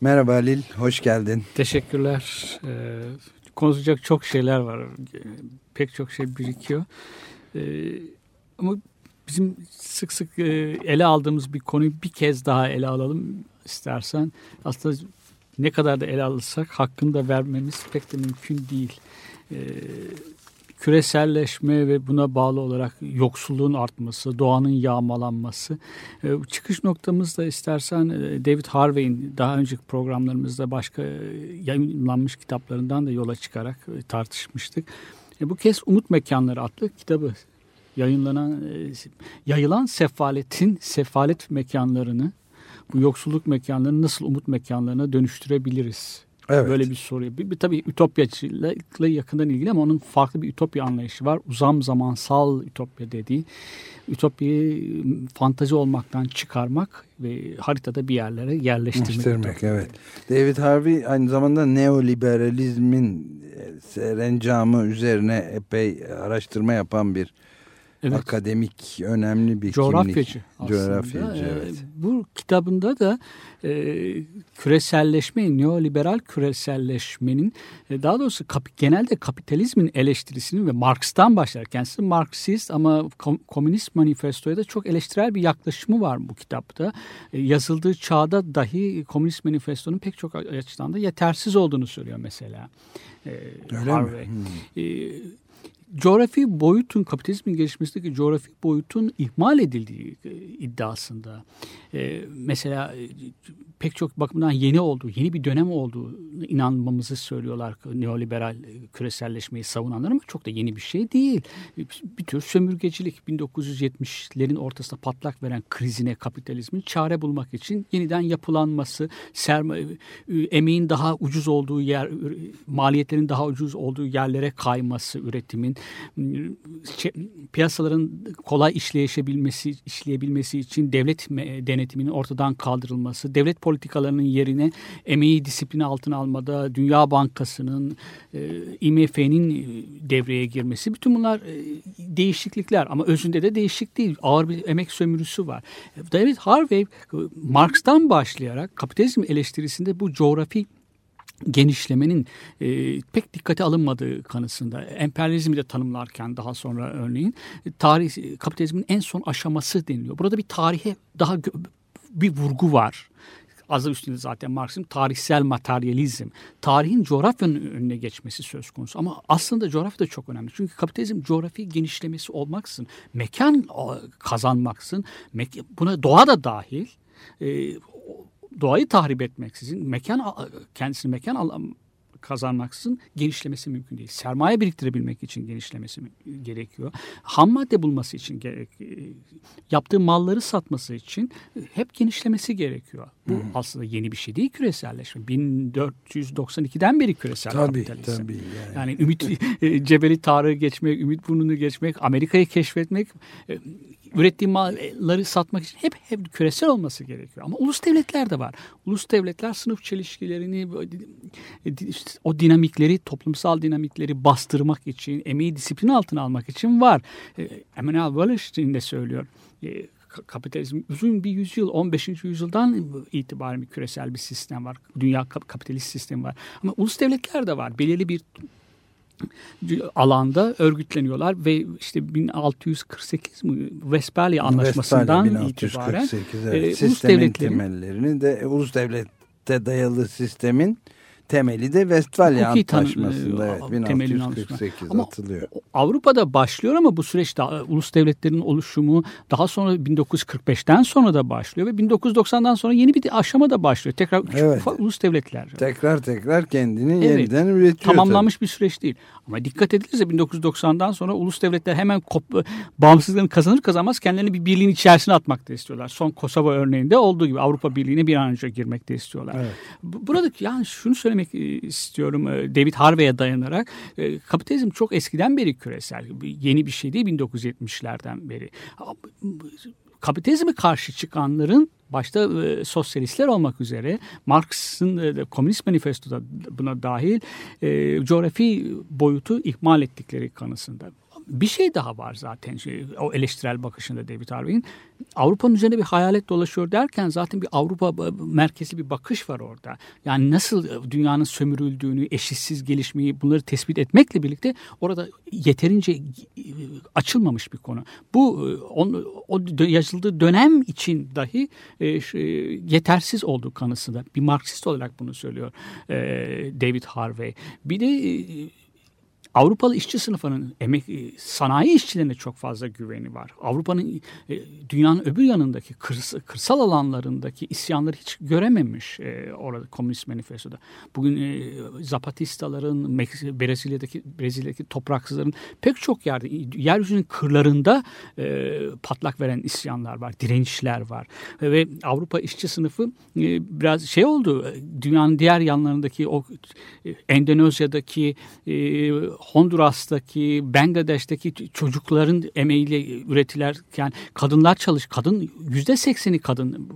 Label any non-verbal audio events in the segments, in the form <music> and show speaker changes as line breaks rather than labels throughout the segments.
Merhaba Halil, hoş geldin.
Teşekkürler. Ee, konuşacak çok şeyler var. Pek çok şey birikiyor. Ee, ama bizim sık sık e, ele aldığımız bir konuyu bir kez daha ele alalım istersen. Aslında ne kadar da ele alırsak hakkını da vermemiz pek de mümkün değil. Ee, küreselleşme ve buna bağlı olarak yoksulluğun artması, doğanın yağmalanması. Ee, çıkış noktamız da istersen e, David Harvey'in daha önceki programlarımızda başka e, yayınlanmış kitaplarından da yola çıkarak e, tartışmıştık. Bu kez Umut Mekanları adlı kitabı yayınlanan, yayılan sefaletin sefalet mekanlarını, bu yoksulluk mekanlarını nasıl umut mekanlarına dönüştürebiliriz Evet. Böyle bir soruya. Bir, bir, tabii ütopyacılıkla yakından ilgili ama onun farklı bir ütopya anlayışı var. Uzam zamansal ütopya dediği. Ütopyayı fantazi olmaktan çıkarmak ve haritada bir yerlere yerleştirmek.
Yerleştirmek evet. David Harvey aynı zamanda neoliberalizmin e, serencamı üzerine epey araştırma yapan bir evet. akademik önemli bir
coğrafyacı
kimlik.
aslında. Coğrafyacı evet. Bu kitabında da e, küreselleşmenin, neoliberal küreselleşmenin e, daha doğrusu kap, genelde kapitalizmin eleştirisinin ve Marx'tan başlar. Kendisi Marksist ama kom, Komünist Manifesto'ya da çok eleştirel bir yaklaşımı var bu kitapta. E, yazıldığı çağda dahi Komünist Manifesto'nun pek çok açıdan da yetersiz olduğunu söylüyor mesela.
E, Öyle Harvey. mi? Hmm.
E, coğrafi boyutun kapitalizmin gelişmesindeki coğrafi boyutun ihmal edildiği e, iddiasında. Ee, mesela e, pek çok bakımdan yeni olduğu, yeni bir dönem olduğu inanmamızı söylüyorlar neoliberal e, küreselleşmeyi savunanlar ama çok da yeni bir şey değil. Bir tür sömürgecilik 1970'lerin ortasında patlak veren krizine kapitalizmin çare bulmak için yeniden yapılanması, sermaye, emeğin daha ucuz olduğu yer, maliyetlerin daha ucuz olduğu yerlere kayması üretimin, piyasaların kolay işleyebilmesi, işleyebilmesi için devlet denetiminin ortadan kaldırılması, devlet politikalarının yerine emeği disiplini altına almada Dünya Bankası'nın, e, IMF'nin devreye girmesi bütün bunlar e, değişiklikler ama özünde de değişik değil. Ağır bir emek sömürüsü var. David Harvey Marx'tan başlayarak kapitalizm eleştirisinde bu coğrafi genişlemenin e, pek dikkate alınmadığı kanısında emperyalizmi de tanımlarken daha sonra örneğin tarih kapitalizmin en son aşaması deniliyor. Burada bir tarihe daha bir vurgu var. Azı üstünde zaten Marx'ın tarihsel materyalizm, tarihin coğrafyanın önüne geçmesi söz konusu. Ama aslında coğrafya da çok önemli. Çünkü kapitalizm coğrafi genişlemesi olmaksın, mekan kazanmaksın, buna doğa da dahil, e, doğayı tahrip etmeksizin mekan kendisini mekan kazanmaksızın genişlemesi mümkün değil. Sermaye biriktirebilmek için genişlemesi gerekiyor. Ham madde bulması için gerek, e, yaptığı malları satması için hep genişlemesi gerekiyor. Bu hmm. aslında yeni bir şey değil küreselleşme. 1492'den beri küresel
tabii,
kapitalizm.
Tabii,
yani. yani Ümit <laughs> e, Cebeli Tarık'ı geçmek, Ümit Burnu'nu geçmek, Amerika'yı keşfetmek e, ürettiği malları satmak için hep hep küresel olması gerekiyor. Ama ulus devletler de var. Ulus devletler sınıf çelişkilerini, o dinamikleri, toplumsal dinamikleri bastırmak için, emeği disiplin altına almak için var. E, Emanuel Wallerstein de söylüyor. E, kapitalizm uzun bir yüzyıl 15. yüzyıldan itibaren bir küresel bir sistem var. Dünya kapitalist sistemi var. Ama ulus devletler de var. Belirli bir alanda örgütleniyorlar ve işte 1648 mi Westphalia Anlaşması'ndan Westphalia, 1648,
itibaren evet. e, ulus devletlerin temellerini de ulus devlette dayalı sistemin temeli de Westfalia Antlaşması'nda evet, 1648 ama atılıyor.
Avrupa'da başlıyor ama bu süreçte ulus devletlerin oluşumu daha sonra 1945'ten sonra da başlıyor ve 1990'dan sonra yeni bir aşama da başlıyor. Tekrar evet. ulus devletler.
Tekrar tekrar kendini evet. yeniden üretiyor.
Tamamlanmış tabii. bir süreç değil. Ama dikkat edilirse 1990'dan sonra ulus devletler hemen bağımsızlığını kazanır kazanmaz kendilerini bir birliğin içerisine atmak da istiyorlar. Son Kosova örneğinde olduğu gibi Avrupa Birliği'ne bir an önce girmek de istiyorlar. Evet. Burada yani şunu söylemek e, istiyorum e, David Harvey'e dayanarak e, kapitalizm çok eskiden beri küresel. Yeni bir şey değil 1970'lerden beri. Kapitalizme karşı çıkanların başta e, sosyalistler olmak üzere Marx'ın e, Komünist Manifesto'da buna dahil e, coğrafi boyutu ihmal ettikleri kanısında bir şey daha var zaten şey, o eleştirel bakışında David Harvey'in. Avrupa'nın üzerinde bir hayalet dolaşıyor derken zaten bir Avrupa merkezli bir bakış var orada. Yani nasıl dünyanın sömürüldüğünü, eşitsiz gelişmeyi bunları tespit etmekle birlikte orada yeterince açılmamış bir konu. Bu on, o yazıldığı dönem için dahi e, yetersiz olduğu kanısında. Bir Marksist olarak bunu söylüyor e, David Harvey. Bir de e, Avrupalı işçi sınıfının emek e, sanayi işçilerine çok fazla güveni var. Avrupa'nın e, dünyanın öbür yanındaki kırsal alanlarındaki isyanları hiç görememiş e, orada Komünist Manifesto'da. Bugün Zapatistaların Brezilya'daki Brezilya'daki topraksızların pek çok yerde yeryüzünün kırlarında patlak veren isyanlar var, direnişler var. Ve Avrupa işçi sınıfı biraz şey oldu. Dünyanın diğer yanlarındaki o Endonezya'daki Honduras'taki, Bangladeş'teki çocukların emeğiyle üretilerken kadınlar çalış, kadın yüzde sekseni kadın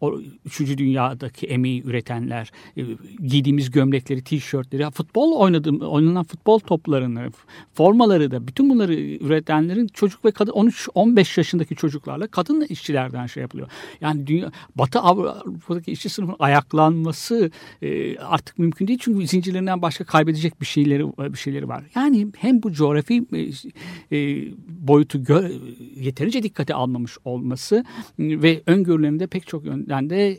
o üçüncü dünyadaki emeği üretenler, e, giydiğimiz gömlekleri, tişörtleri, futbol oynadığım, oynanan futbol toplarını, formaları da bütün bunları üretenlerin çocuk ve kadın 13-15 yaşındaki çocuklarla kadın işçilerden şey yapılıyor. Yani dünya, Batı Avrupa'daki işçi sınıfının ayaklanması e, artık mümkün değil çünkü zincirlerinden başka kaybedecek bir şeyleri bir şeyleri var. Yani hem bu coğrafi e, e, boyutu yeterince dikkate almamış olması ve öngörülerinde pek çok yönden de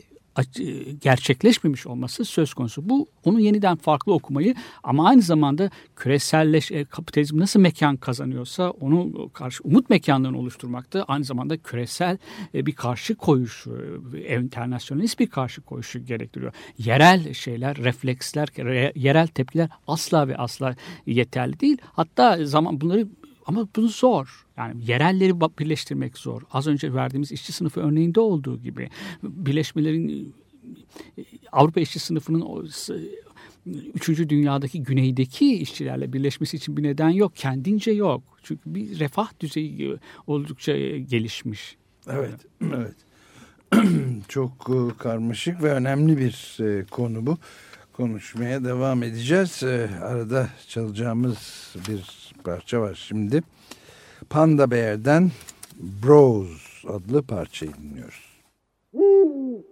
gerçekleşmemiş olması söz konusu. Bu onu yeniden farklı okumayı ama aynı zamanda küreselleş e, kapitalizm nasıl mekan kazanıyorsa onu karşı umut mekanlarını oluşturmakta aynı zamanda küresel e, bir karşı koyuşu, internasyonalist bir karşı koyuşu gerektiriyor. Yerel şeyler, refleksler, yerel tepkiler asla ve asla yeterli değil. Hatta zaman bunları ama bunu zor. Yani yerelleri birleştirmek zor. Az önce verdiğimiz işçi sınıfı örneğinde olduğu gibi birleşmelerin Avrupa işçi sınıfının o, üçüncü dünyadaki güneydeki işçilerle birleşmesi için bir neden yok. Kendince yok. Çünkü bir refah düzeyi oldukça gelişmiş.
Evet, evet. <clears throat> Çok e, karmaşık ve önemli bir e, konu bu. Konuşmaya devam edeceğiz. E, arada çalacağımız bir parça var şimdi. Panda Bear'den Bros adlı parçayı dinliyoruz. Ooh.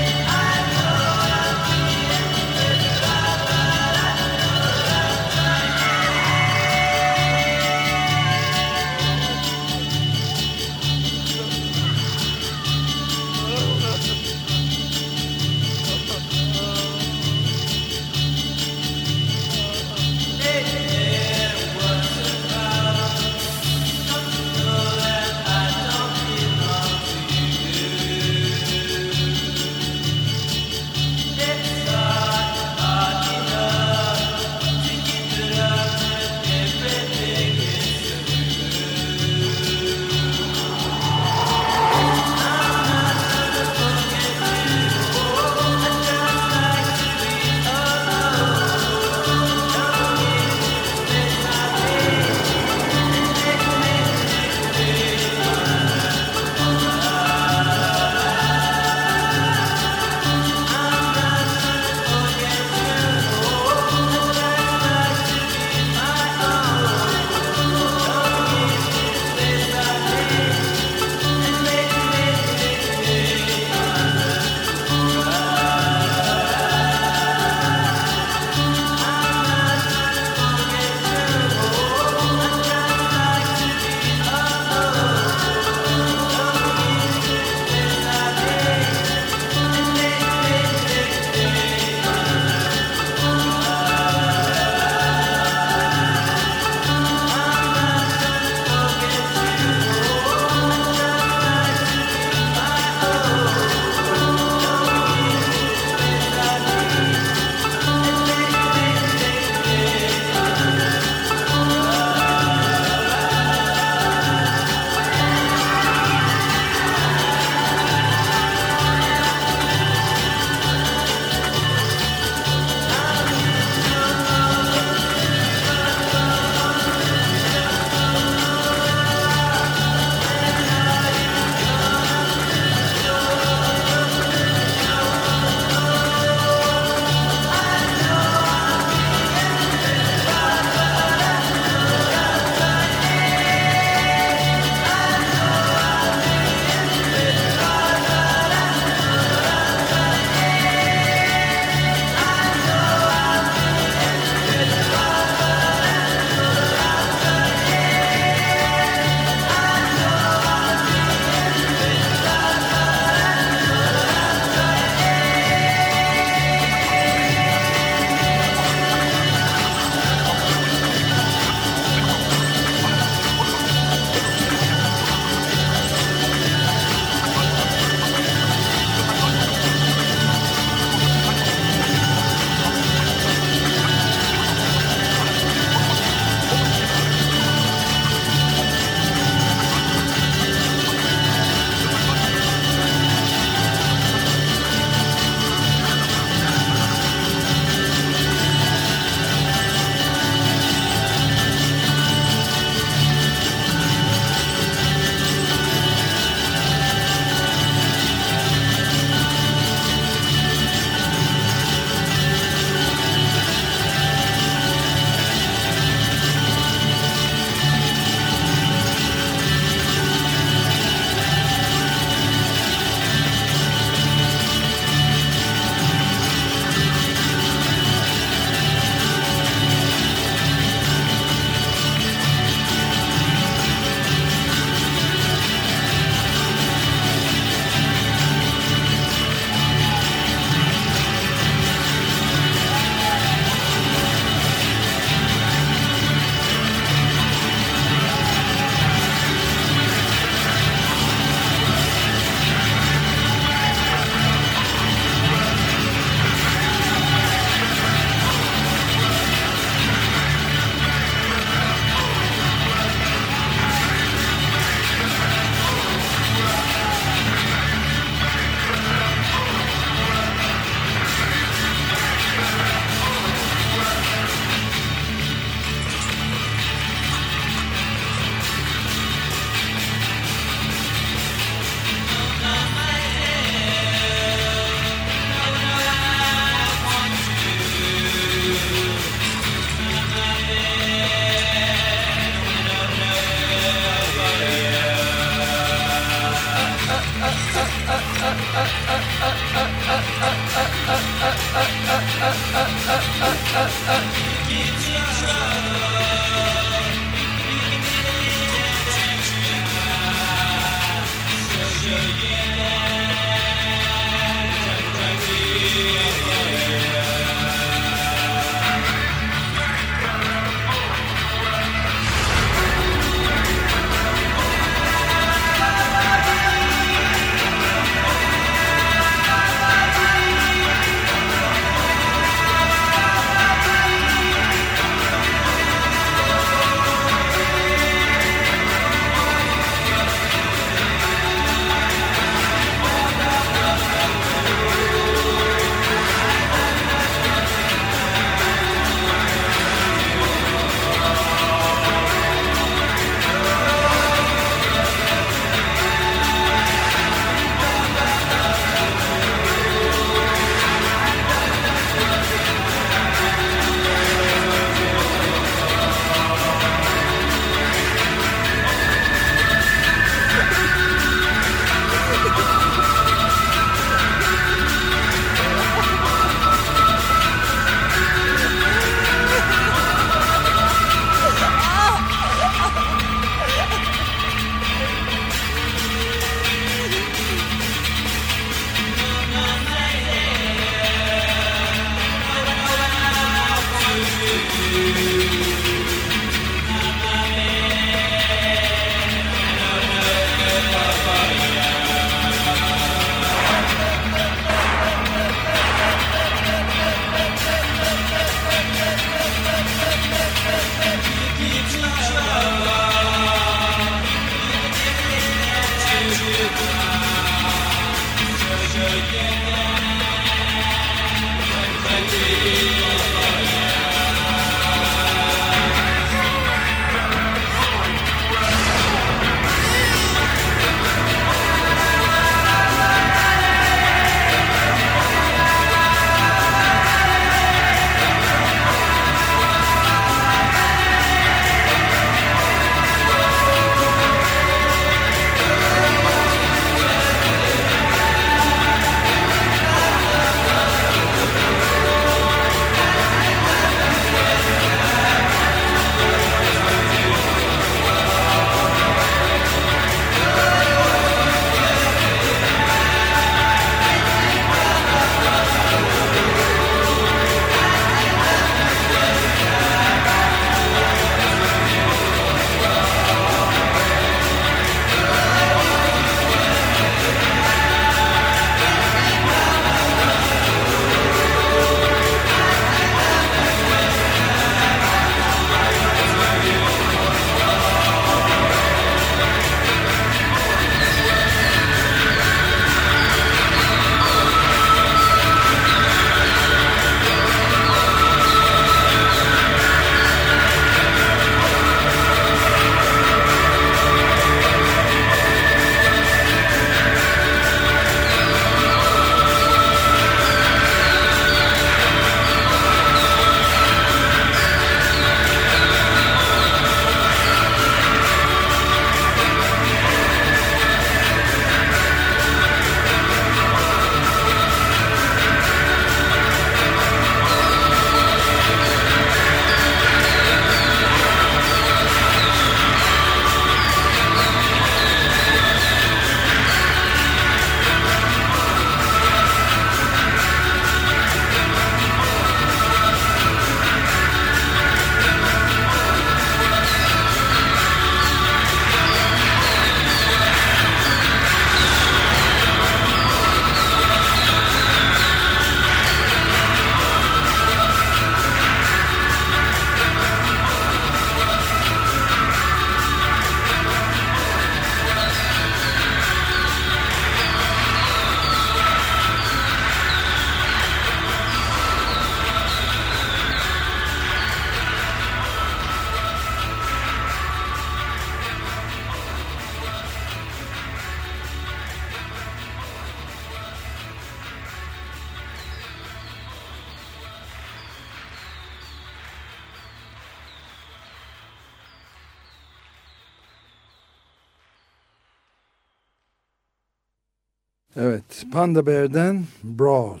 Panda Bear'den Bros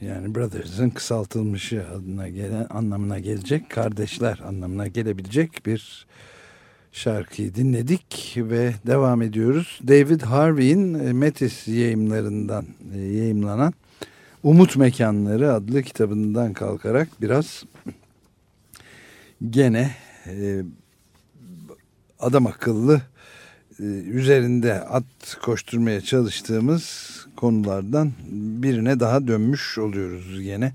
yani Brothers'ın kısaltılmışı adına gelen anlamına gelecek kardeşler anlamına gelebilecek bir şarkıyı dinledik ve devam ediyoruz. David Harvey'in e, Metis yayımlarından e, yayımlanan Umut Mekanları adlı kitabından kalkarak biraz gene e, adam akıllı üzerinde at koşturmaya çalıştığımız konulardan birine daha dönmüş oluyoruz gene.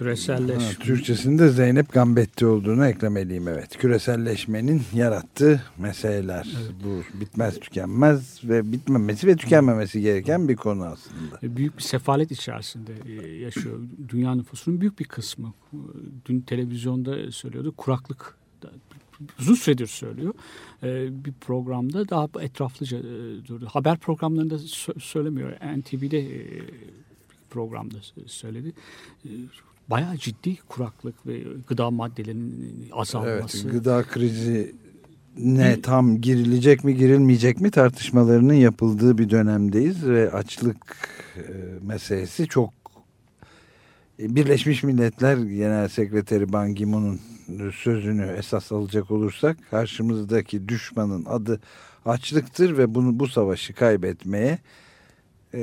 Küreselleşme. Ha,
Türkçesinde Zeynep Gambetti olduğunu eklemeliyim evet. Küreselleşmenin yarattığı meseleler. Evet. Bu bitmez tükenmez ve bitmemesi ve tükenmemesi gereken bir konu aslında.
E, büyük bir sefalet içerisinde e, yaşıyor. Dünya nüfusunun büyük bir kısmı. Dün televizyonda söylüyordu kuraklık uzun süredir söylüyor. E, bir programda daha etraflıca durdu. Haber programlarında söylemiyor. NTV'de programda söyledi bayağı ciddi kuraklık ve gıda maddelerinin azalması.
Evet, gıda krizi ne tam girilecek mi girilmeyecek mi tartışmalarının yapıldığı bir dönemdeyiz ve açlık e, meselesi çok e, Birleşmiş Milletler Genel Sekreteri Ban Ki-moon'un sözünü esas alacak olursak karşımızdaki düşmanın adı açlıktır ve bunu bu savaşı kaybetmeye e,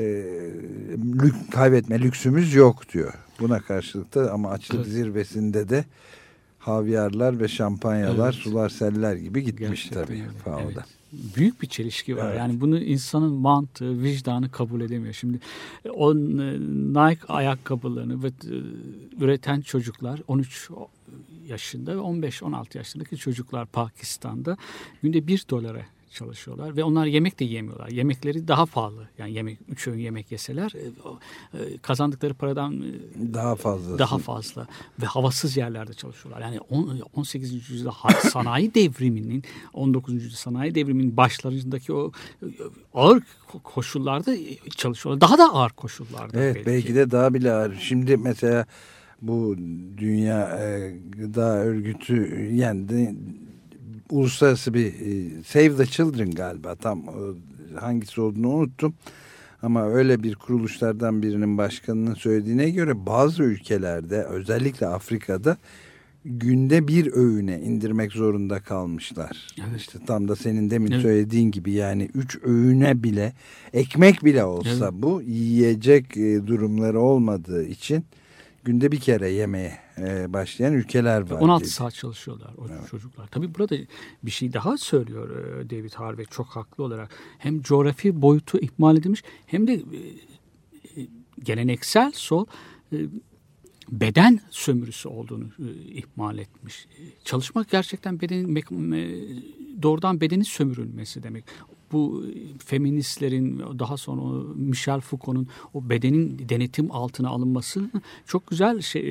lük, kaybetme lüksümüz yok diyor. Buna karşılık da ama açlık evet. zirvesinde de havyarlar ve şampanyalar evet. sular seller gibi gitmiş Gerçekten tabii. FAO'da. Evet.
Büyük bir çelişki var. Evet. Yani bunu insanın mantığı, vicdanı kabul edemiyor. Şimdi o Nike ayakkabılarını ve üreten çocuklar 13 yaşında ve 15-16 yaşındaki çocuklar Pakistan'da günde 1 dolara çalışıyorlar ve onlar yemek de yemiyorlar. Yemekleri daha pahalı. Yani yemek üç öğün yemek yeseler e, e, kazandıkları paradan
e, daha fazla.
Daha fazla ve havasız yerlerde çalışıyorlar. Yani 18. yüzyılda <coughs> sanayi devriminin 19. yüzyılda sanayi devriminin başlarındaki o ağır koşullarda çalışıyorlar. Daha da ağır koşullarda.
Evet belki, belki de daha bile ağır. Şimdi mesela bu dünya gıda örgütü yani uluslararası bir e, Save the Children galiba tam e, hangisi olduğunu unuttum. Ama öyle bir kuruluşlardan birinin başkanının söylediğine göre bazı ülkelerde özellikle Afrika'da günde bir öğüne indirmek zorunda kalmışlar. Evet. İşte tam da senin demin evet. söylediğin gibi yani üç öğüne bile ekmek bile olsa evet. bu yiyecek e, durumları olmadığı için günde bir kere yemeye e, başlayan ülkeler var.
16 dedi. saat çalışıyorlar o evet. çocuklar. Tabii burada bir şey daha söylüyor e, David Harvey çok haklı olarak. Hem coğrafi boyutu ihmal edilmiş hem de e, geleneksel sol beden sömürüsü olduğunu ihmal etmiş. Çalışmak gerçekten bedenin doğrudan bedenin sömürülmesi demek bu feministlerin daha sonra Michel Foucault'un o bedenin denetim altına alınması çok güzel şey,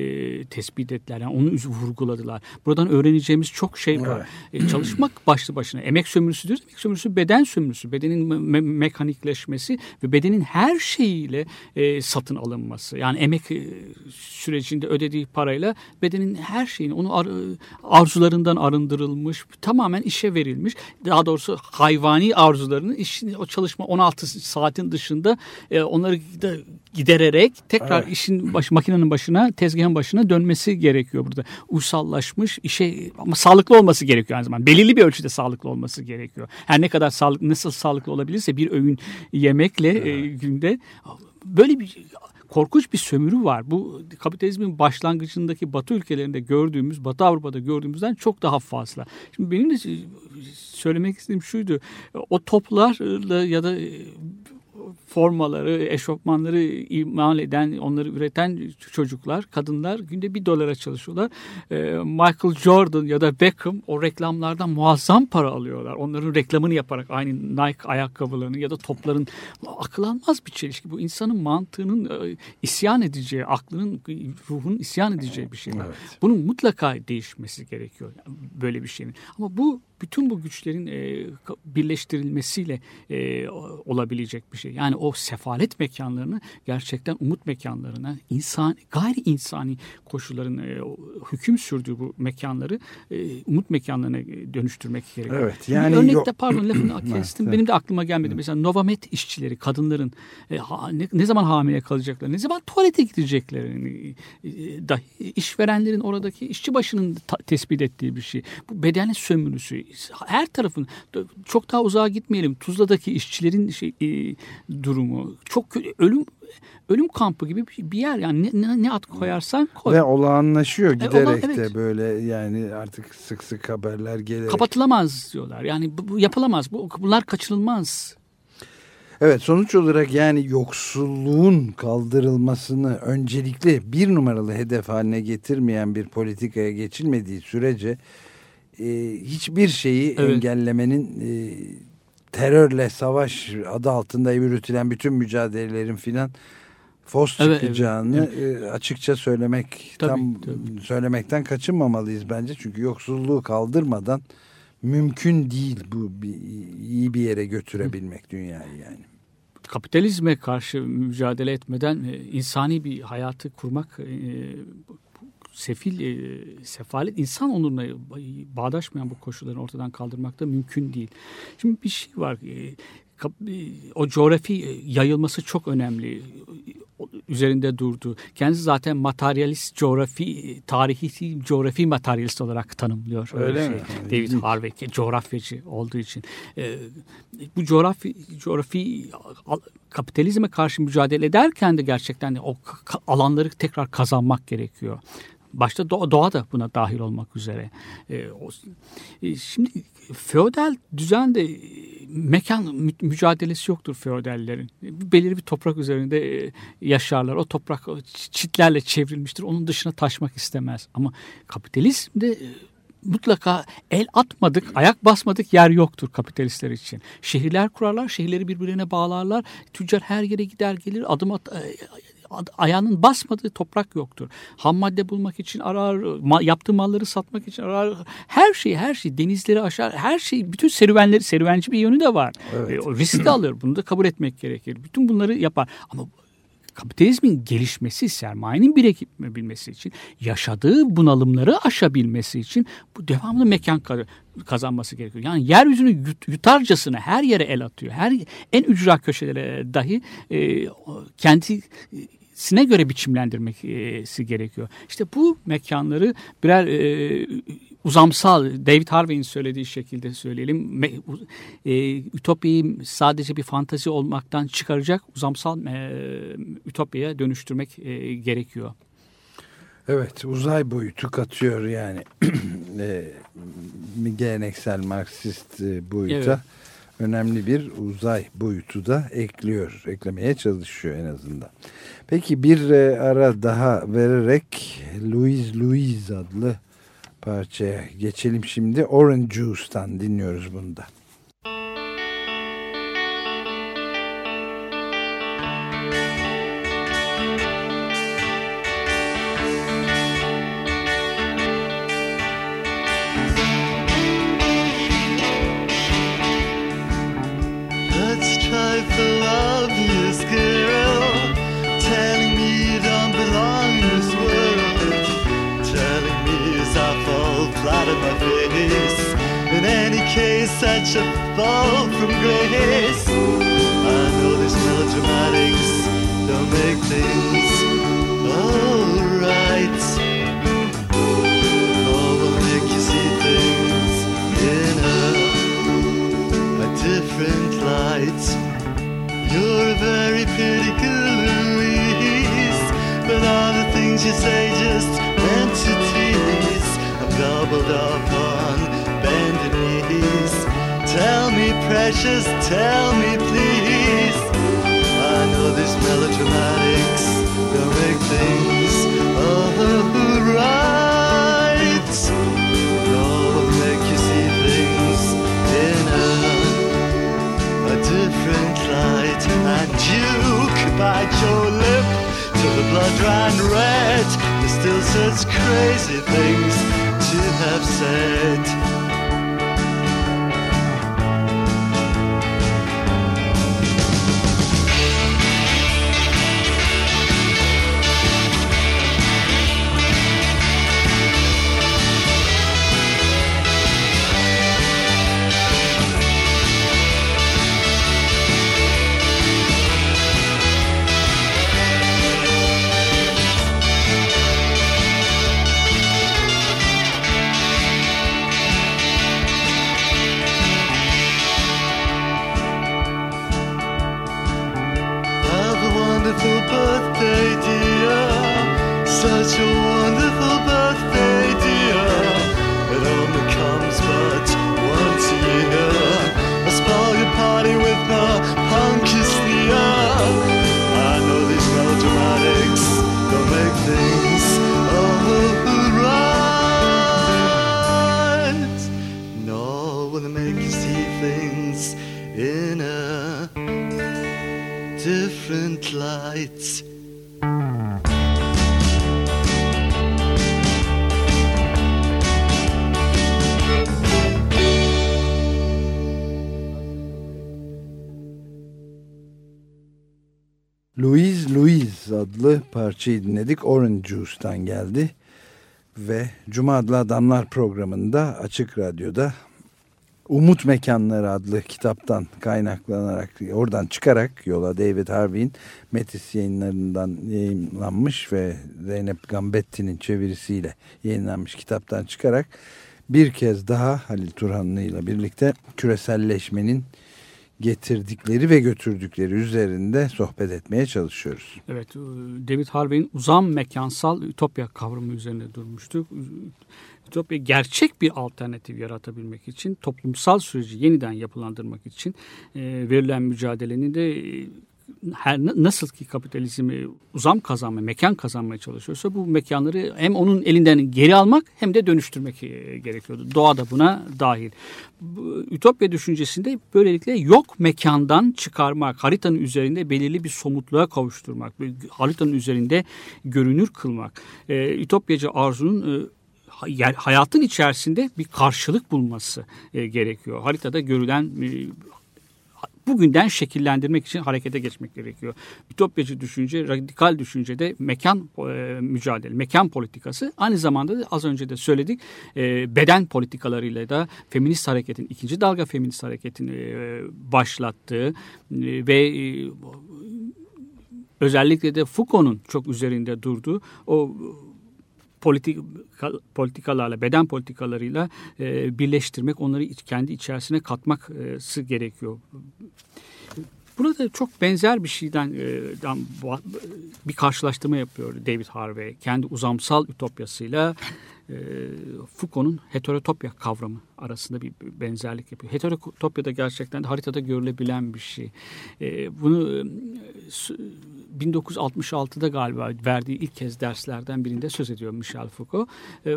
e, tespit ettiler. Yani onu vurguladılar. Buradan öğreneceğimiz çok şey var. Evet. E, çalışmak <clears throat> başlı başına emek sömürüsü diyoruz. Emek sömürüsü beden sömürüsü. Bedenin me mekanikleşmesi ve bedenin her şeyiyle e, satın alınması. Yani emek e, sürecinde ödediği parayla bedenin her şeyini onu ar arzularından arındırılmış, tamamen işe verilmiş. Daha doğrusu hayvani arzu arzularını işin o çalışma 16 saatin dışında e, onları da gidererek tekrar evet. işin baş, makinenin başına tezgahın başına dönmesi gerekiyor burada. Uysallaşmış işe ama sağlıklı olması gerekiyor aynı zamanda. Belirli bir ölçüde sağlıklı olması gerekiyor. Her ne kadar sağlıklı nasıl sağlıklı olabilirse bir öğün yemekle e, evet. e, günde böyle bir korkunç bir sömürü var. Bu kapitalizmin başlangıcındaki Batı ülkelerinde gördüğümüz, Batı Avrupa'da gördüğümüzden çok daha fazla. Şimdi benim de söylemek istediğim şuydu. O toplarla ya da formaları, eşofmanları imal eden, onları üreten çocuklar, kadınlar günde bir dolara çalışıyorlar. Ee, Michael Jordan ya da Beckham o reklamlardan muazzam para alıyorlar. Onların reklamını yaparak aynı Nike ayakkabılarını ya da topların akıl almaz bir çelişki. Bu insanın mantığının e, isyan edeceği, aklının, ruhun isyan edeceği bir şey. Evet. Bunun mutlaka değişmesi gerekiyor. Böyle bir şeyin. Ama bu bütün bu güçlerin e, birleştirilmesiyle e, olabilecek bir şey. Yani o sefalet mekanlarını gerçekten umut mekanlarına, insan gayri insani koşulların e, hüküm sürdüğü bu mekanları e, umut mekanlarına dönüştürmek gerekiyor. Evet. Yani bir örnekte pardon <clears throat> lafını kestim. Benim de aklıma gelmedi. Mesela Novamet işçileri, kadınların e, ha, ne, ne zaman hamile kalacaklar, ne zaman tuvalete gideceklerini e, dahi işverenlerin oradaki işçi başının ta, tespit ettiği bir şey. Bu bedenli sömürüsü, her tarafın çok daha uzağa gitmeyelim. Tuzla'daki işçilerin şey, e, durumu çok ölüm ölüm kampı gibi bir yer yani ne, ne, ne ad koyarsan koy.
Ve olağanlaşıyor giderek e, olan, evet. de böyle yani artık sık sık haberler gelerek.
Kapatılamaz diyorlar yani bu, bu yapılamaz bu, bunlar kaçınılmaz.
Evet sonuç olarak yani yoksulluğun kaldırılmasını öncelikli bir numaralı hedef haline getirmeyen bir politikaya geçilmediği sürece e, hiçbir şeyi evet. engellemenin e, terörle savaş adı altında yürütülen bütün mücadelelerin filan fos evet, çıkacağını evet, evet. E, açıkça söylemek tabii, tam tabii. söylemekten kaçınmamalıyız bence. Çünkü yoksulluğu kaldırmadan mümkün değil bu bir, iyi bir yere götürebilmek Hı. dünyayı yani.
Kapitalizme karşı mücadele etmeden e, insani bir hayatı kurmak e, sefil, e, sefalet insan onuruna bağdaşmayan bu koşulları ortadan kaldırmak da mümkün değil. Şimdi bir şey var. E, o coğrafi e, yayılması çok önemli üzerinde durdu. Kendisi zaten materyalist coğrafi, tarihi coğrafi materyalist olarak tanımlıyor.
Öyle şey. mi?
David Harvey coğrafyacı olduğu için. Ee, bu coğrafi, coğrafi kapitalizme karşı mücadele ederken de gerçekten de o alanları tekrar kazanmak gerekiyor. Başta doğa da buna dahil olmak üzere. E, e, şimdi feodal düzende mekan mü mücadelesi yoktur feodallerin. Belirli bir toprak üzerinde e, yaşarlar. O toprak çitlerle çevrilmiştir. Onun dışına taşmak istemez. Ama kapitalizmde e, mutlaka el atmadık, ayak basmadık yer yoktur kapitalistler için. Şehirler kurarlar, şehirleri birbirine bağlarlar. Tüccar her yere gider gelir, adım at, e, ayağının basmadığı toprak yoktur. Ham madde bulmak için arar, ma, yaptığı malları satmak için arar. Her şeyi, her şeyi denizleri aşar. Her şey, bütün serüvenleri, serüvenci bir yönü de var. Evet. E, risk de alır. Bunu da kabul etmek gerekir. Bütün bunları yapar. Ama kapitalizmin gelişmesi, sermayenin birikmesi için, yaşadığı bunalımları aşabilmesi için bu devamlı mekan kazanması gerekiyor. Yani yeryüzünü yut, yutarcasına her yere el atıyor. Her en ücra köşelere dahi e, kendi sine göre biçimlendirmesi gerekiyor. İşte bu mekanları birer e, uzamsal David Harvey'in söylediği şekilde söyleyelim. E, ütopyayı sadece bir fantazi olmaktan çıkaracak uzamsal e, ütopyaya dönüştürmek e, gerekiyor.
Evet uzay boyutu katıyor yani <clears throat> e, geleneksel Marksist e, boyuta. Evet önemli bir uzay boyutu da ekliyor, eklemeye çalışıyor en azından. Peki bir e, ara daha vererek Louise Louise adlı parçaya geçelim şimdi. Orange Juice'tan dinliyoruz bunu da. Such a fall from grace. I know this melodramatics don't make things alright. Oh, will make you see things in a, a different light. You're a very pretty girl, Louise, but all the things you say just tease. Up on bended knees. Tell me, precious, tell me, please. I know this melodramatics will make things alright. Gonna make you see things in a, a different light. And you could bite your lip till the blood ran red. There's still such crazy things to have said. Adlı parçayı dinledik. Orange Juice'tan geldi. Ve Cuma adlı Adamlar programında Açık Radyo'da Umut Mekanları adlı kitaptan kaynaklanarak oradan çıkarak yola David Harvey'in Metis yayınlarından yayınlanmış ve Zeynep Gambetti'nin çevirisiyle yayınlanmış kitaptan çıkarak bir kez daha Halil Turhanlı ile birlikte küreselleşmenin getirdikleri ve götürdükleri üzerinde sohbet etmeye çalışıyoruz.
Evet, e, David Harvey'in uzam mekansal ütopya kavramı üzerine durmuştuk. Ütopya gerçek bir alternatif yaratabilmek için, toplumsal süreci yeniden yapılandırmak için e, verilen mücadelenin de e, her nasıl ki kapitalizmi uzam kazanma, mekan kazanmaya çalışıyorsa bu mekanları hem onun elinden geri almak hem de dönüştürmek e, gerekiyordu. Doğa da buna dahil. Ütopya düşüncesinde böylelikle yok mekandan çıkarmak, haritanın üzerinde belirli bir somutluğa kavuşturmak, haritanın üzerinde görünür kılmak. Ee, Ütopyacı arzunun e, hayatın içerisinde bir karşılık bulması e, gerekiyor. Haritada görülen e, bugünden şekillendirmek için harekete geçmek gerekiyor. Ütopyacı düşünce, radikal düşüncede mekan e, mücadele, mekan politikası aynı zamanda da az önce de söyledik e, beden politikalarıyla da feminist hareketin, ikinci dalga feminist hareketin e, başlattığı e, ve e, özellikle de Foucault'un çok üzerinde durduğu o politik politikalarla, beden politikalarıyla e, birleştirmek, onları kendi içerisine katması gerekiyor. Burada çok benzer bir şeyden e, bir karşılaştırma yapıyor David Harvey. Kendi uzamsal ütopyasıyla e, Foucault'un heterotopya kavramı arasında bir benzerlik yapıyor. Heterotopya da gerçekten de haritada görülebilen bir şey. E, bunu 1966'da galiba verdiği ilk kez derslerden birinde söz ediyor Michel Foucault. Ee,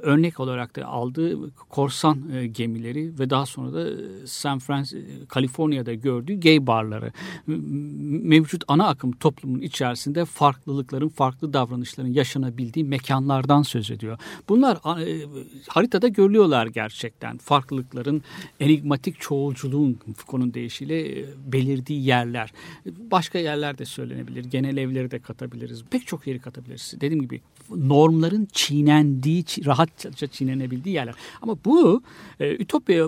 örnek olarak da aldığı korsan e, gemileri ve daha sonra da San Francisco, Kaliforniya'da gördüğü gay barları. Mevcut ana akım toplumun içerisinde farklılıkların, farklı davranışların yaşanabildiği mekanlardan söz ediyor. Bunlar e, haritada görülüyorlar gerçekten. Farklılıkların enigmatik çoğulculuğun Foucault'un deyişiyle e, belirdiği yerler. Başka yerler de söylenebilir genel evleri de katabiliriz. Pek çok yeri katabiliriz. Dediğim gibi normların çiğnendiği, rahatça çiğnenebildiği yerler. Ama bu e, Ütopya,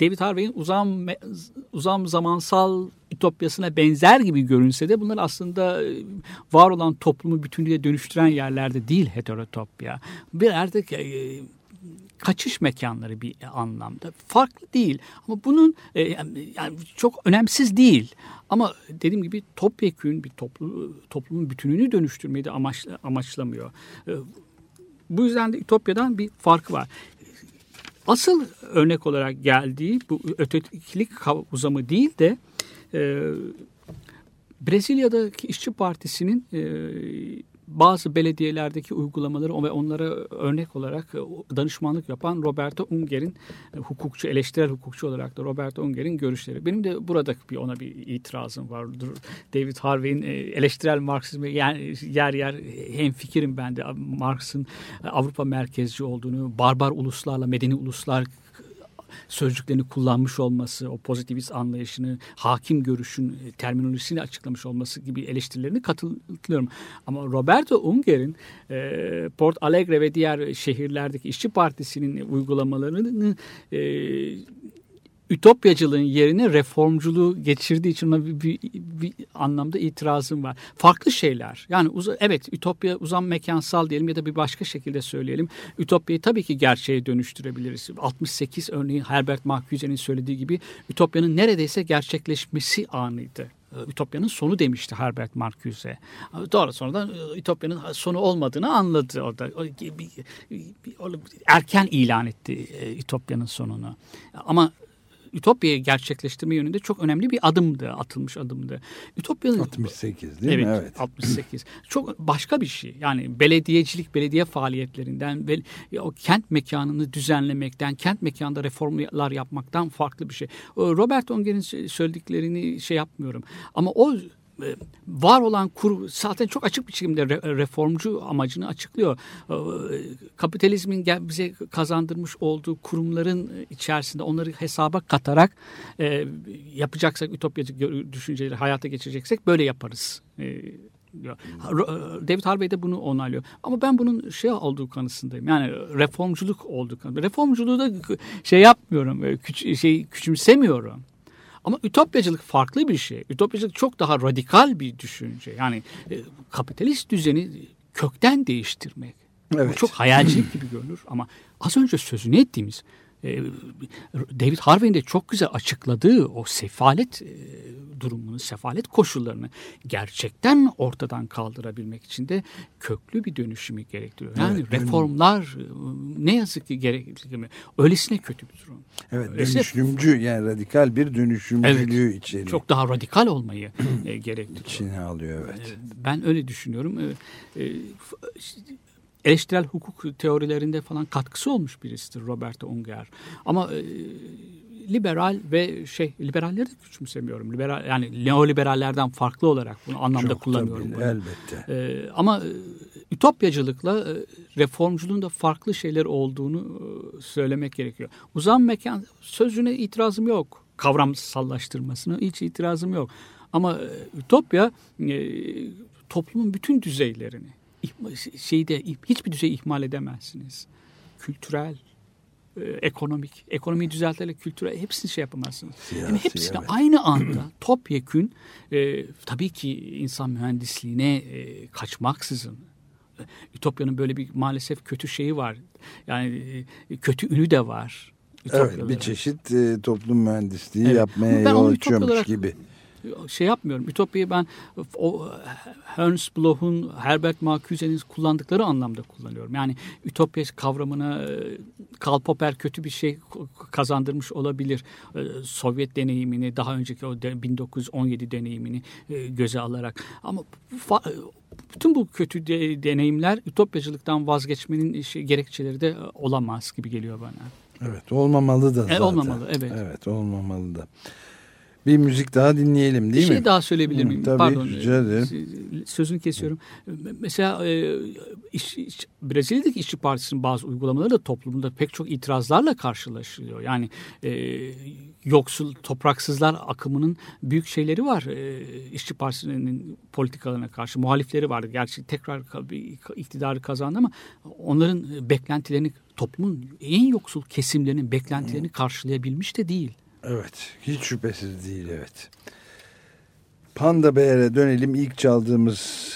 David Harvey'in uzam, uzam zamansal ütopyasına benzer gibi görünse de bunlar aslında e, var olan toplumu bütünüyle dönüştüren yerlerde değil heterotopya. Bir artık e, kaçış mekanları bir anlamda. Farklı değil ama bunun e, yani çok önemsiz değil. Ama dediğim gibi topyekün bir toplu, toplumun bütününü döndürmeyi de amaç, amaçlamıyor. E, bu yüzden de Ütopya'dan bir farkı var. Asıl örnek olarak geldiği bu ötekilik uzamı değil de e, Brezilya'daki İşçi Partisi'nin e, bazı belediyelerdeki uygulamaları ve onlara örnek olarak e, danışmanlık yapan Roberto Unger'in e, hukukçu, eleştirel hukukçu olarak da Roberto Unger'in görüşleri. Benim de burada bir ona bir itirazım var. David Harvey'in e, eleştirel Marksizmi yani yer yer hem fikrim ben de Marx'ın Avrupa merkezci olduğunu, barbar uluslarla medeni uluslar sözcüklerini kullanmış olması, o pozitivist anlayışını, hakim görüşün e, terminolojisini açıklamış olması gibi eleştirilerini katılıyorum. Ama Roberto Unger'in e, Port Alegre ve diğer şehirlerdeki işçi partisinin uygulamalarını e, ütopyacılığın yerine reformculuğu geçirdiği için ona bir, bir, bir anlamda itirazım var. Farklı şeyler. Yani uz evet ütopya uzam mekansal diyelim ya da bir başka şekilde söyleyelim. Ütopyayı tabii ki gerçeğe dönüştürebiliriz. 68 örneğin Herbert Marcuse'nin söylediği gibi ütopyanın neredeyse gerçekleşmesi anıydı e, Ütopya'nın sonu demişti Herbert Marcuse. Doğru sonradan e, Ütopya'nın sonu olmadığını anladı orada. Erken ilan etti e, Ütopya'nın sonunu. Ama Ütopya'yı gerçekleştirme yönünde çok önemli bir adımdı, atılmış adımdı.
Ütopya'nın 68 değil
evet,
mi? Evet.
68. Çok başka bir şey. Yani belediyecilik, belediye faaliyetlerinden ve o kent mekanını düzenlemekten, kent mekanında reformlar yapmaktan farklı bir şey. Robert Onger'in söylediklerini şey yapmıyorum. Ama o var olan kur zaten çok açık bir şekilde reformcu amacını açıklıyor. E, kapitalizmin bize kazandırmış olduğu kurumların içerisinde onları hesaba katarak e, yapacaksak ütopyacı düşünceleri hayata geçireceksek böyle yaparız diyor. David Harvey de bunu onaylıyor. Ama ben bunun şey olduğu kanısındayım. Yani reformculuk olduğu kanısındayım. Reformculuğu da şey yapmıyorum, küç şey küçümsemiyorum. Ama ütopyacılık farklı bir şey. Ütopyacılık çok daha radikal bir düşünce. Yani e, kapitalist düzeni kökten değiştirmek. Evet. Bu çok hayalcilik gibi görünür ama az önce sözünü ettiğimiz David Harvey'in de çok güzel açıkladığı o sefalet e, durumunu, sefalet koşullarını gerçekten ortadan kaldırabilmek için de köklü bir dönüşümü gerektiriyor. Yani evet, reformlar e, ne yazık ki gerekli. Öylesine kötü bir durum.
Evet, Öylesine, dönüşümcü yani radikal bir dönüşümcülüğü evet, içeriyor.
Çok daha radikal olmayı <clears throat> gerektiriyor.
İçine alıyor evet.
Ben öyle düşünüyorum eleştirel hukuk teorilerinde falan katkısı olmuş birisidir Roberto Unger. Ama e, liberal ve şey liberalleri de küçümsemiyorum. Liberal yani neoliberallerden farklı olarak bunu anlamda Çok kullanıyorum. Tabii, bunu.
elbette.
E, ama e, ütopyacılıkla e, reformculuğun da farklı şeyler olduğunu e, söylemek gerekiyor. Uzam mekan sözüne itirazım yok. Kavramsallaştırmasına hiç itirazım yok. Ama ütopya e, toplumun bütün düzeylerini şeyde hiçbir düzey ihmal edemezsiniz. Kültürel, e, ekonomik, ekonomiyi düzelterek kültürel hepsini şey yapamazsınız. Siyasi, yani hepsini evet. aynı anda <clears throat> topyekün e, tabii ki insan mühendisliğine e, kaçmaksızın Ütopya'nın böyle bir maalesef kötü şeyi var. Yani e, kötü ünü de var.
Evet bir çeşit e, toplum mühendisliği evet. yapmaya yol açıyormuş gibi
şey yapmıyorum. Ütopya'yı ben o Ernst Bloch'un, Herbert Marcuse'nin kullandıkları anlamda kullanıyorum. Yani Ütopya kavramına e, Karl Popper kötü bir şey kazandırmış olabilir. E, Sovyet deneyimini, daha önceki o 1917 deneyimini e, göze alarak. Ama bütün bu kötü deneyimler ütopyacılıktan vazgeçmenin gerekçeleri de olamaz gibi geliyor bana.
Evet olmamalı da zaten.
E, olmamalı evet.
Evet olmamalı da. Bir müzik daha dinleyelim değil
bir
mi?
Bir şey daha söyleyebilir miyim?
Tabii,
Pardon.
rica ederim.
Sözünü kesiyorum. Mesela e, iş, iş, Brezilya'daki İşçi Partisi'nin bazı uygulamaları da toplumda pek çok itirazlarla karşılaşılıyor. Yani e, yoksul, topraksızlar akımının büyük şeyleri var. E, İşçi Partisi'nin politikalarına karşı muhalifleri vardı. Gerçi tekrar iktidarı kazandı ama onların beklentilerini toplumun en yoksul kesimlerinin beklentilerini karşılayabilmiş de değil.
Evet, hiç şüphesiz değil evet. Panda Bear'e dönelim. İlk çaldığımız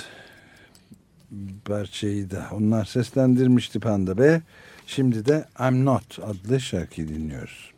parçayı da onlar seslendirmişti Panda Bear. Şimdi de I'm Not adlı şarkıyı dinliyoruz.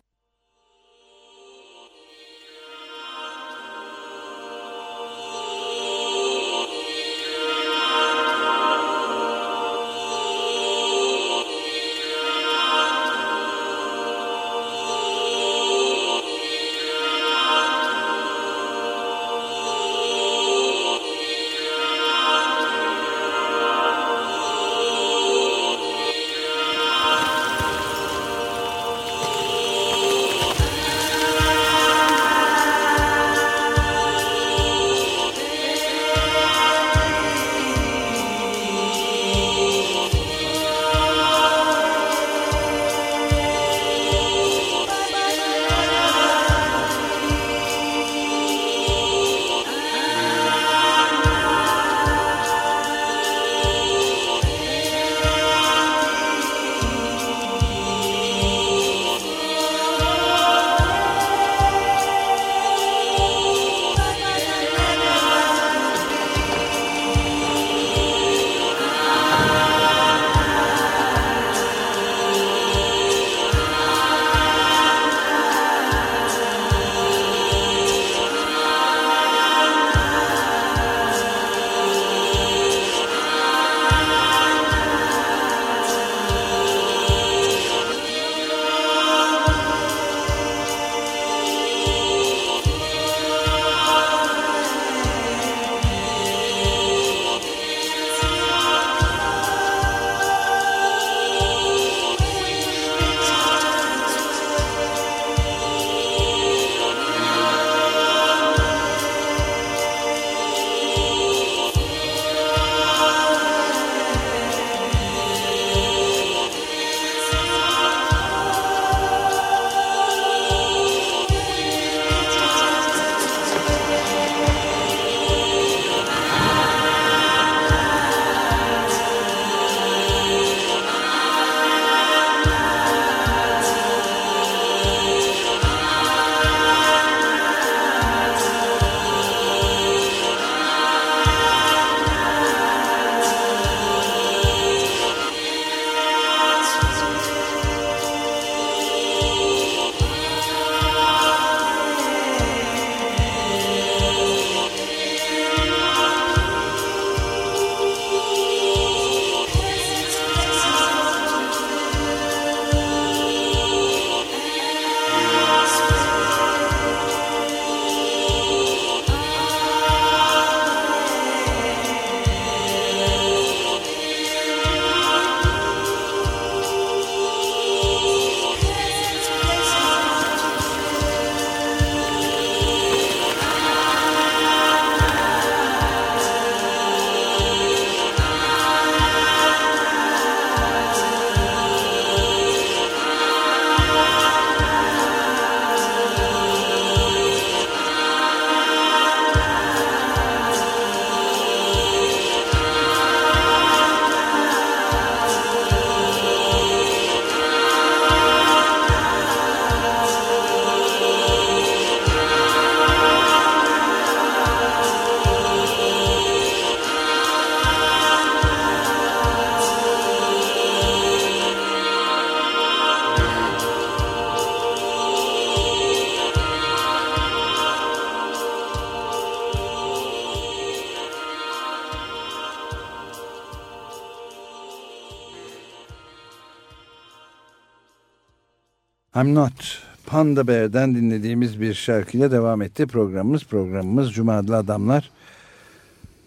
I'm Not Panda Bear'den dinlediğimiz bir şarkıyla devam etti programımız. Programımız Cuma Adlı Adamlar.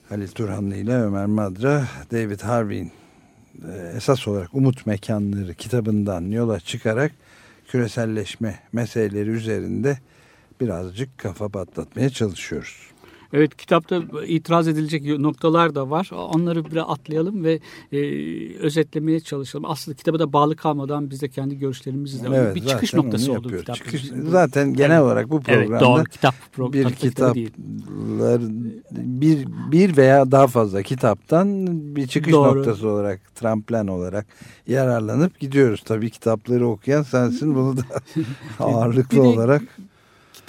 Halil Turhanlı ile Ömer Madra, David Harvey'in e, esas olarak Umut Mekanları kitabından yola çıkarak küreselleşme meseleleri üzerinde birazcık kafa patlatmaya çalışıyoruz.
Evet kitapta itiraz edilecek noktalar da var. Onları biraz atlayalım ve e, özetlemeye çalışalım. Aslında kitaba da bağlı kalmadan biz de kendi görüşlerimizi de
evet,
bir çıkış noktası oldu kitap. Çıkış,
zaten genel evet. olarak bu programda evet, doğru,
kitap,
pro, bir kitaplar bir, bir veya daha fazla kitaptan bir çıkış doğru. noktası olarak tramplen olarak yararlanıp gidiyoruz. Tabii kitapları okuyan sensin bunu da <laughs> ağırlıklı de, olarak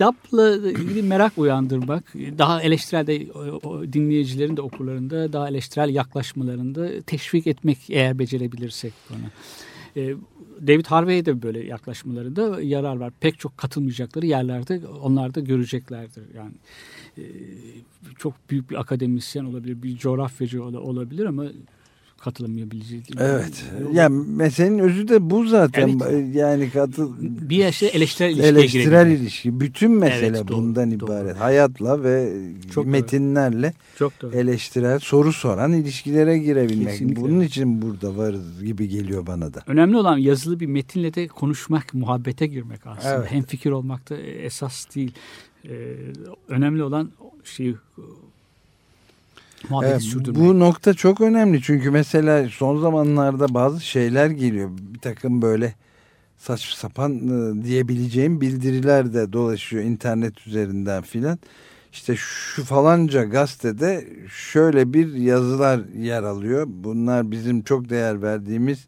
kitapla ilgili merak uyandırmak, daha eleştirel de dinleyicilerin de okurlarında daha eleştirel yaklaşmalarında teşvik etmek eğer becerebilirsek bunu. E, David Harvey'e de böyle yaklaşmalarında yarar var. Pek çok katılmayacakları yerlerde onlar da göreceklerdir. Yani e, çok büyük bir akademisyen olabilir, bir coğrafyacı olabilir ama katılamayabileceği.
Evet. Yani, yani meselenin özü de bu zaten. Evet. Yani katıl
bir yaşta eleştirel ilişki
eleştirel ilişki. Bütün mesele evet, doğru, bundan doğru. ibaret. Hayatla ve Çok metinlerle doğru. Çok doğru. eleştirel soru soran ilişkilere girebilmek. Kesinlikle. Bunun için burada varız gibi geliyor bana da.
Önemli olan yazılı bir metinle de konuşmak, muhabbete girmek aslında. Evet. Hem fikir olmak da esas değil. Ee, önemli olan şey
evet, Bu nokta çok önemli çünkü mesela son zamanlarda bazı şeyler geliyor. Bir takım böyle saçma sapan e, diyebileceğim bildiriler de dolaşıyor internet üzerinden filan. İşte şu falanca gazetede şöyle bir yazılar yer alıyor. Bunlar bizim çok değer verdiğimiz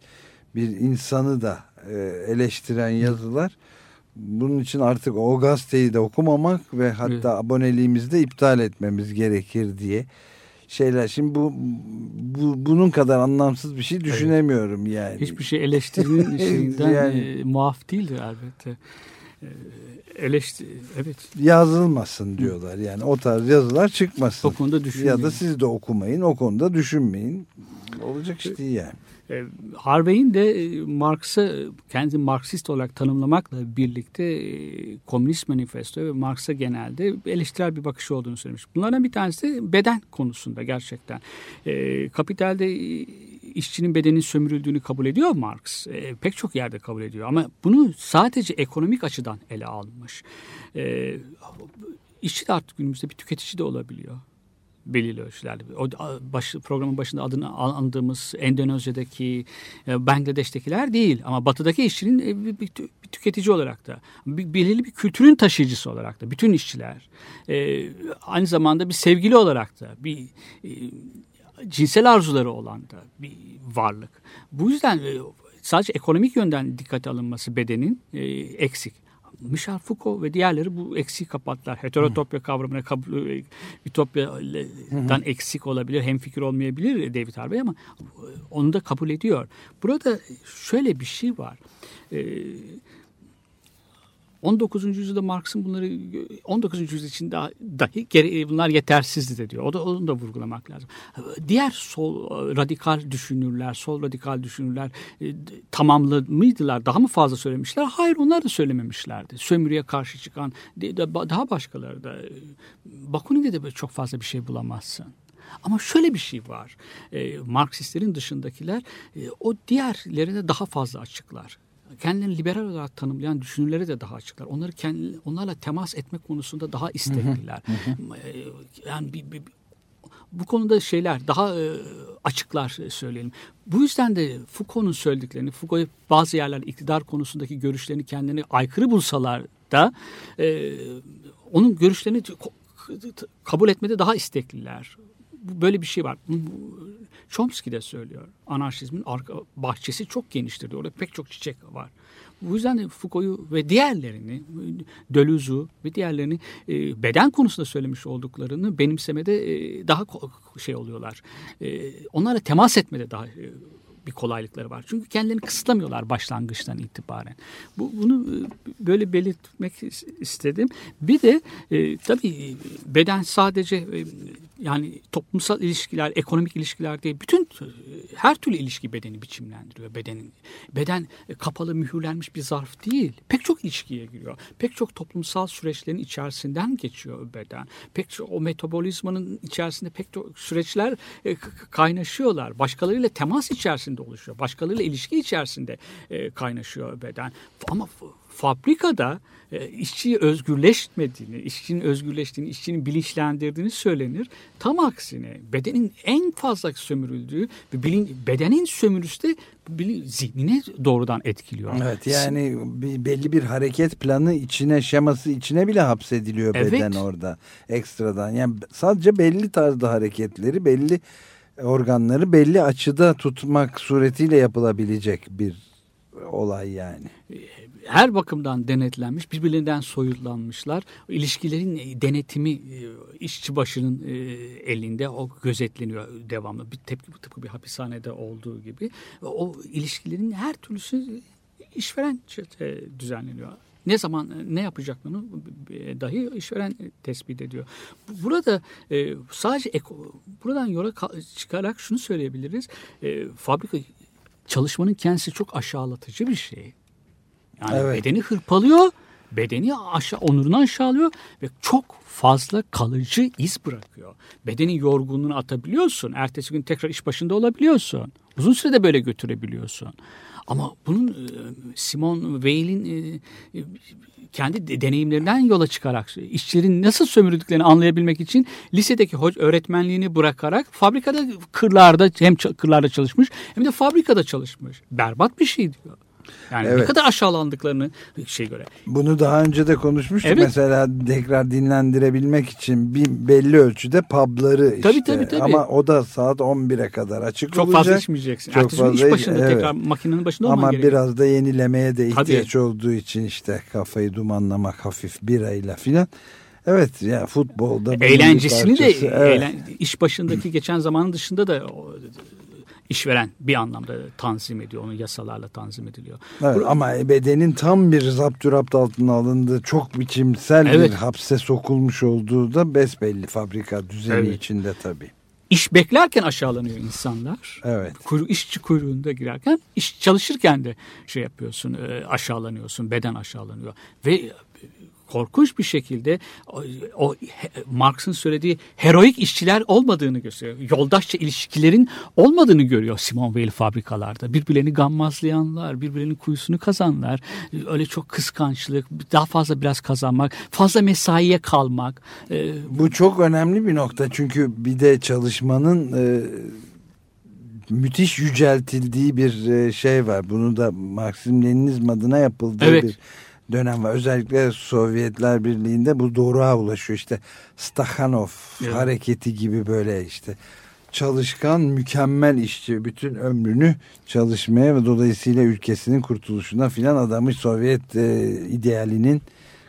bir insanı da e, eleştiren yazılar. Bunun için artık o gazeteyi de okumamak ve hatta aboneliğimizi de iptal etmemiz gerekir diye şeyler. Şimdi bu, bu bunun kadar anlamsız bir şey düşünemiyorum yani.
Hiçbir şey eleştirinin <laughs> şeyinden yani, e, muaf değildir elbette. E, eleştir evet.
Yazılmasın diyorlar. Yani o tarz yazılar çıkmasın.
O konuda düşünmeyin.
Ya da siz de okumayın. O konuda düşünmeyin. Olacak iş değil yani.
E, Harvey'in de e, Marx'ı kendi Marksist olarak tanımlamakla birlikte e, Komünist Manifesto ve Marx'a genelde eleştirel bir bakışı olduğunu söylemiş. Bunlardan bir tanesi beden konusunda gerçekten. Kapitalde işçinin bedenin sömürüldüğünü kabul ediyor Marx. pek çok yerde kabul ediyor ama bunu sadece ekonomik açıdan ele almış. E, işçi de artık günümüzde bir tüketici de olabiliyor belirli ölçülerde. O baş, programın başında adını andığımız Endonezya'daki, e, Bangladeş'tekiler değil ama batıdaki işçinin e, bir, bir, bir tüketici olarak da, bir, belirli bir kültürün taşıyıcısı olarak da bütün işçiler, e, aynı zamanda bir sevgili olarak da, bir e, cinsel arzuları olan da bir varlık. Bu yüzden e, sadece ekonomik yönden dikkate alınması bedenin e, eksik. Michel Foucault ve diğerleri bu eksiği kapattılar. Heterotopya kavramına kabul, e, ütopyadan eksik olabilir, hem fikir olmayabilir David Harvey ama onu da kabul ediyor. Burada şöyle bir şey var. Ee, 19. yüzyılda Marx'ın bunları 19. yüzyıl için daha, dahi bunlar yetersizdi de diyor. O da onu da vurgulamak lazım. Diğer sol radikal düşünürler, sol radikal düşünürler e, tamamlı mıydılar? Daha mı fazla söylemişler? Hayır onlar da söylememişlerdi. Sömürüye karşı çıkan daha başkaları da. Bakunin'de de çok fazla bir şey bulamazsın. Ama şöyle bir şey var. E, Marksistlerin dışındakiler e, o diğerlerine daha fazla açıklar kendilerini liberal olarak tanımlayan düşünürleri de daha açıklar. Onları kendi, onlarla temas etme konusunda daha istekliler. Ee, yani bir, bir, bu konuda şeyler daha e, açıklar söyleyelim. Bu yüzden de Foucault'un söylediklerini, Foucault bazı yerlerde iktidar konusundaki görüşlerini kendini aykırı bulsalar da e, onun görüşlerini kabul etmede daha istekliler. Böyle bir şey var. Chomsky de söylüyor. Anarşizmin arka bahçesi çok geniştir. Orada pek çok çiçek var. Bu yüzden de Foucault'u ve diğerlerini, Deleuze'u ve diğerlerini e, beden konusunda söylemiş olduklarını benimsemede e, daha şey oluyorlar. E, onlarla temas etmede daha e, bir kolaylıkları var. Çünkü kendilerini kısıtlamıyorlar başlangıçtan itibaren. Bu, bunu e, böyle belirtmek istedim. Bir de e, tabii beden sadece e, yani toplumsal ilişkiler, ekonomik ilişkiler değil, bütün her türlü ilişki bedeni biçimlendiriyor. Bedenin beden e, kapalı mühürlenmiş bir zarf değil. Pek çok ilişkiye giriyor. Pek çok toplumsal süreçlerin içerisinden geçiyor beden. Pek çok o metabolizmanın içerisinde pek çok süreçler e, kaynaşıyorlar. Başkalarıyla temas içerisinde oluşuyor. Başkalarıyla ilişki içerisinde e, kaynaşıyor beden. Ama fabrikada e, işçiyi özgürleşmediğini, işçinin özgürleştiğini, işçinin bilinçlendirdiğini söylenir. Tam aksine bedenin en fazla sömürüldüğü ve bilin, bedenin sömürüsü de bilin, zihnine doğrudan etkiliyor.
Evet yani bir, belli bir hareket planı içine, şeması içine bile hapsediliyor evet. beden orada ekstradan. Yani sadece belli tarzda hareketleri, belli organları belli açıda tutmak suretiyle yapılabilecek bir olay yani
her bakımdan denetlenmiş, birbirinden soyutlanmışlar. İlişkilerin denetimi işçi başının elinde o gözetleniyor devamlı. Bir tepki tıpkı bir hapishanede olduğu gibi. O ilişkilerin her türlüsü işveren düzenleniyor. Ne zaman ne yapacaklarını dahi işveren tespit ediyor. Burada sadece buradan yola çıkarak şunu söyleyebiliriz. Fabrika çalışmanın kendisi çok aşağılatıcı bir şey. Yani evet. bedeni hırpalıyor, bedeni aşağı, onurunu aşağılıyor ve çok fazla kalıcı iz bırakıyor. Bedenin yorgunluğunu atabiliyorsun. Ertesi gün tekrar iş başında olabiliyorsun. Uzun sürede böyle götürebiliyorsun. Ama bunun e, Simon Weil'in e, kendi deneyimlerinden yola çıkarak işçilerin nasıl sömürdüklerini anlayabilmek için lisedeki öğretmenliğini bırakarak fabrikada kırlarda hem kırlarda çalışmış hem de fabrikada çalışmış. Berbat bir şey diyor. Yani evet. ne kadar aşağılandıklarını şey göre.
Bunu daha önce de konuşmuştuk. Evet. Mesela tekrar dinlendirebilmek için bir belli ölçüde pubları işte. Tabii, tabii, tabii. Ama o da saat 11'e kadar açık
Çok
olacak.
Çok fazla içmeyeceksin. Çok Ertesi fazla iş başında evet. tekrar makinenin başında olman
Ama
gerekiyor.
biraz da yenilemeye de ihtiyaç tabii. olduğu için işte kafayı dumanlamak hafif birayla filan. Evet ya yani futbolda
eğlencesini de evet. eğlen, iş başındaki geçen zamanın dışında da işveren bir anlamda tanzim ediyor. Onun yasalarla tanzim ediliyor.
Evet, Bur ama bedenin tam bir zapturapt altına alındığı çok biçimsel evet. bir hapse sokulmuş olduğu da besbelli fabrika düzeni evet. içinde tabii.
İş beklerken aşağılanıyor insanlar.
Evet.
Kuyru, işçi kuyruğunda girerken, iş çalışırken de şey yapıyorsun, e, aşağılanıyorsun, beden aşağılanıyor. Ve korkunç bir şekilde o, o Marx'ın söylediği heroik işçiler olmadığını gösteriyor. Yoldaşça ilişkilerin olmadığını görüyor Simon Weil fabrikalarda. Birbirlerini gammazlayanlar, birbirlerinin kuyusunu kazanlar. Öyle çok kıskançlık, daha fazla biraz kazanmak, fazla mesaiye kalmak.
Ee, Bu çok önemli bir nokta çünkü bir de çalışmanın e, müthiş yüceltildiği bir e, şey var. Bunu da Marksizm Leninizm adına yapıldığı evet. bir dönem var. Özellikle Sovyetler Birliği'nde bu doğruğa ulaşıyor. İşte Stakhanov evet. hareketi gibi böyle işte çalışkan mükemmel işçi bütün ömrünü çalışmaya ve dolayısıyla ülkesinin kurtuluşuna filan adamış Sovyet e, idealinin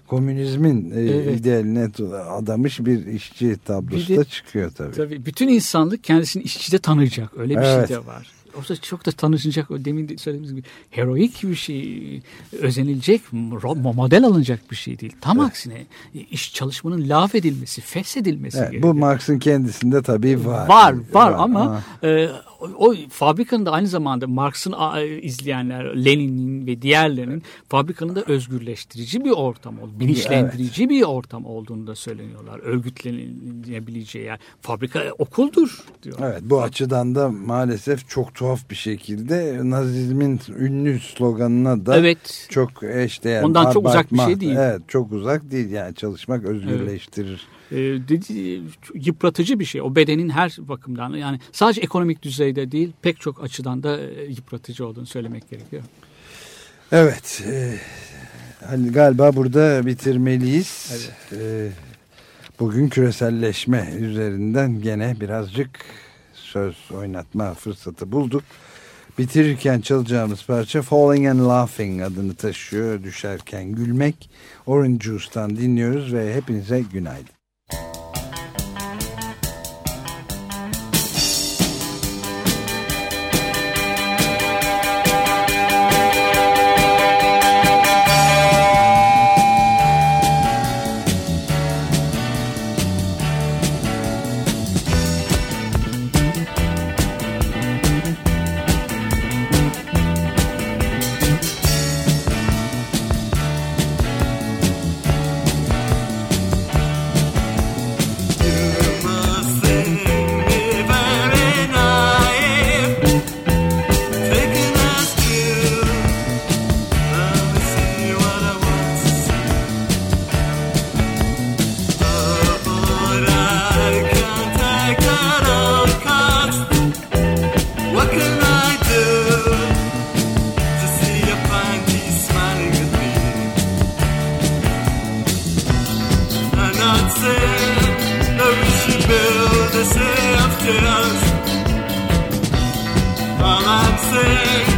komünizmin e, evet. idealine adamış bir işçi tablosu bir de, da çıkıyor tabii.
Tabii bütün insanlık kendisini işçide tanıyacak öyle bir evet. şey de var orada çok da tanışacak o demin söylediğimiz gibi heroik bir şey özenilecek model alınacak bir şey değil. Tam evet. aksine iş çalışmanın laf edilmesi, feshedilmesi evet,
Bu Marx'ın kendisinde tabii var.
Var, var, var ama e, o fabrikanın da aynı zamanda Marx'ın izleyenler, Lenin'in ve diğerlerinin fabrikanın da özgürleştirici bir ortam olduğunu, bilinçlendirici evet. bir ortam olduğunu da söyleniyorlar. Örgütlenebileceği yani fabrika okuldur diyor.
Evet bu açıdan da maalesef çok tuhaf bir şekilde Nazizmin ünlü sloganına da evet. çok eşdeğer.
Ondan çok uzak bir şey değil.
Evet çok uzak değil yani çalışmak özgürleştirir. Evet
e, dedi, yıpratıcı bir şey. O bedenin her bakımdan yani sadece ekonomik düzeyde değil pek çok açıdan da e, yıpratıcı olduğunu söylemek gerekiyor.
Evet. E, hani galiba burada bitirmeliyiz. Evet. E, bugün küreselleşme üzerinden gene birazcık söz oynatma fırsatı bulduk. Bitirirken çalacağımız parça Falling and Laughing adını taşıyor. Düşerken gülmek. Orange Juice'tan dinliyoruz ve hepinize günaydın.
Cuma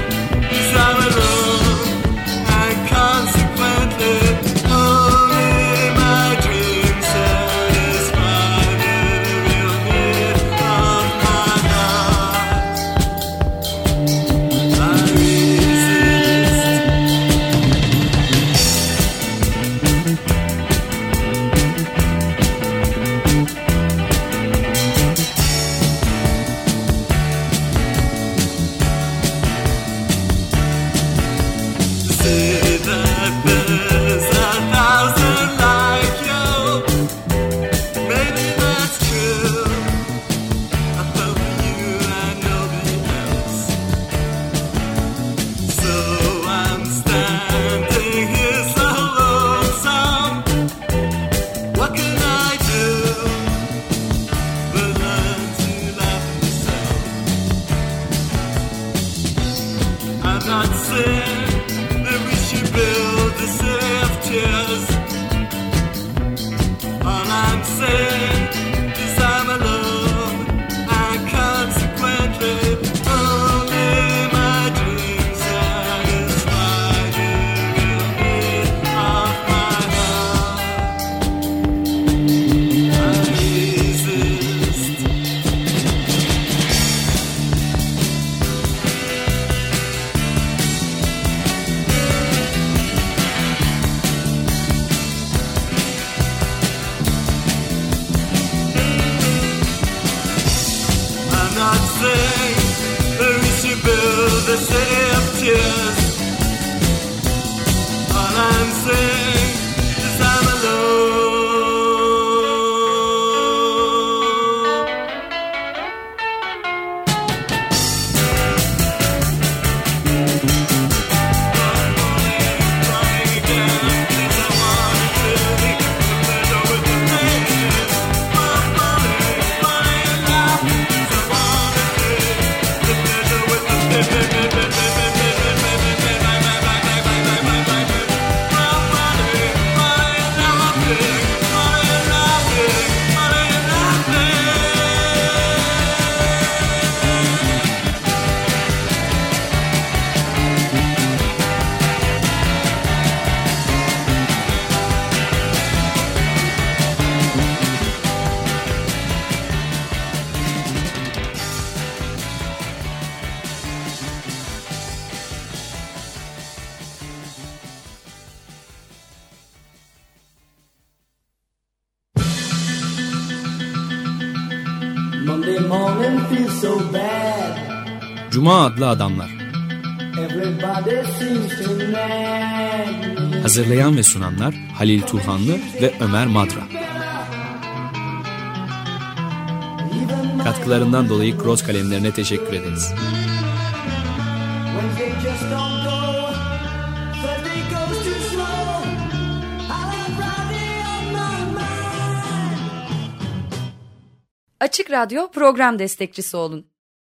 adlı adamlar. Hazırlayan ve sunanlar Halil Turhanlı ve Ömer Madra. Katkılarından dolayı Cross kalemlerine teşekkür ederiz.
Açık Radyo program destekçisi olun.